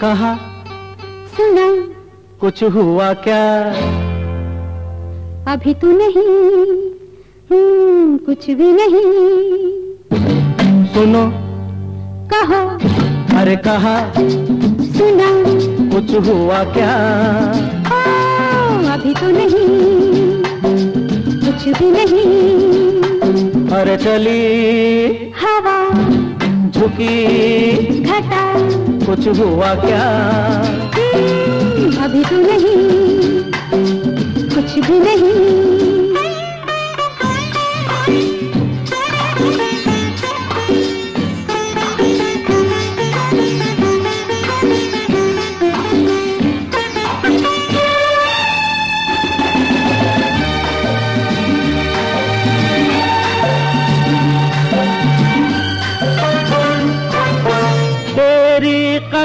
कहा। सुना। कुछ हुआ क्या? अभी तो नहीं। हम्म, कुछ भी नहीं। सुनो। कहो। अरे कहा। सुना। कुछ हुआ क्या? ओ, अभी तो नहीं। कुछ भी नहीं। अरे चली। हवा। झुकी। घटा। कुछ हुआ क्या? अभी तो नहीं।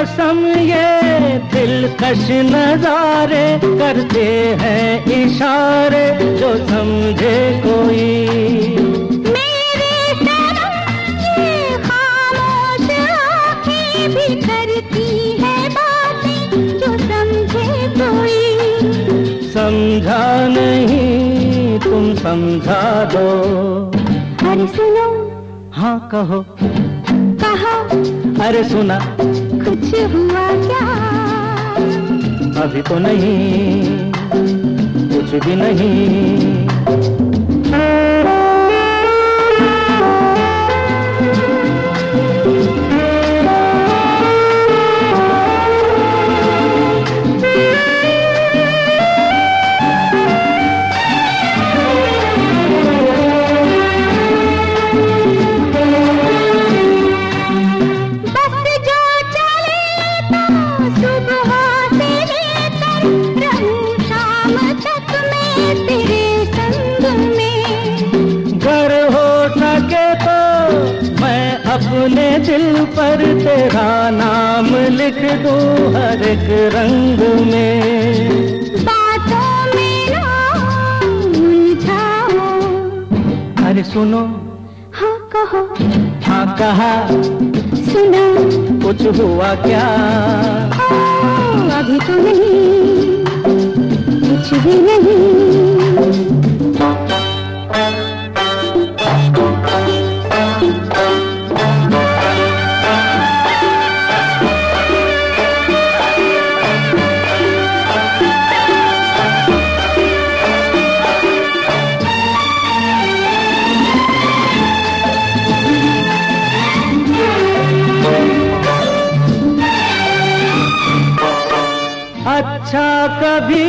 कसम ये दिलकश नजारे करते हैं इशारे जो समझे कोई। मेरे सनम ये खामोश आँखें भी करती है जो समझे कोई। समझा नहीं तुम समझा दो। अरे सुनो। हाँ कहो। कहा। अरे सुना। कुछ हुआ क्या? अभी तो नहीं कुछ भी नहीं। अपने दिल पर तेरा नाम लिख दो हर एक रंग में। बातों में ना अरे सुनो। हाँ कहो। हाँ कहा। सुना। कुछ हुआ क्या? ओ, अभी तो नहीं। कुछ भी नहीं। कभी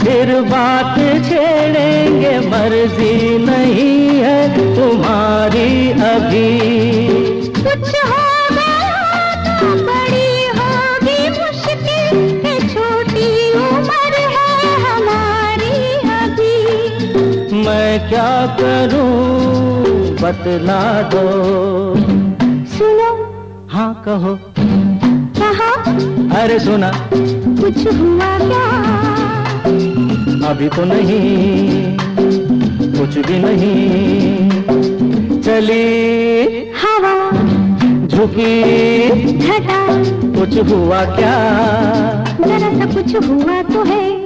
फिर बात छेड़ेंगे मर्ज़ी नहीं है तुम्हारी अभी। कुछ हो तो बड़ी होगी मुश्किल छोटी उम्र है हमारी अभी। मैं क्या करूँ बतला दो। सुनो। हाँ कहो। कहा अरे सुना। कुछ हुआ क्या? अभी तो नहीं कुछ भी नहीं। चली हवा झुकी घटा कुछ हुआ क्या? जरा सा कुछ हुआ तो है।